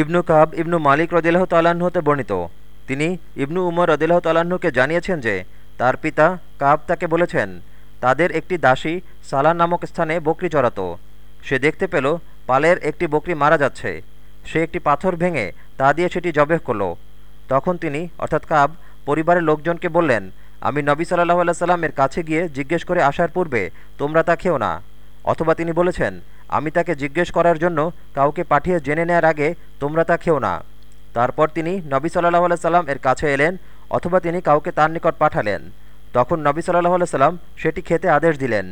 ইবনু কাব ইবনু মালিক রদিল্লাহ তাল্লাহ্ন হতে বর্ণিত। তিনি ইবনু উমর রদিল্লাহ তাল্লাহ্নকে জানিয়েছেন যে, তার পিতা কাব তাকে বলেছেন, তাদের একটি দাসী সালান নামক স্থানে বকরি চড়াত। সে দেখতে পেল পালের একটি বকরি মারা যাচ্ছে। সে একটি পাথর ভেঙে তা দিয়ে সেটি জবেহ করল। তখন তিনি, অর্থাৎ কাব, পরিবারের লোকজনকে বললেন, আমি নবী সাল্লাহ আল্লাহ সাল্লামের কাছে গিয়ে জিজ্ঞেস করে আসার পূর্বে তোমরা তা খেও না। অথবা তিনি বলেছেন, আমি তাকে জিজ্ঞেস করার জন্য কাউকে পাঠিয়ে জেনে নেয়ার আগে তোমরা তা খেও না। তারপর তিনি নবী সাল্লাহ সাল্লাম এর কাছে এলেন, অথবা তিনি কাউকে তার নিকট পাঠালেন। তখন নবী সাল্লাহ সাল্লাম সেটি খেতে আদেশ দিলেন।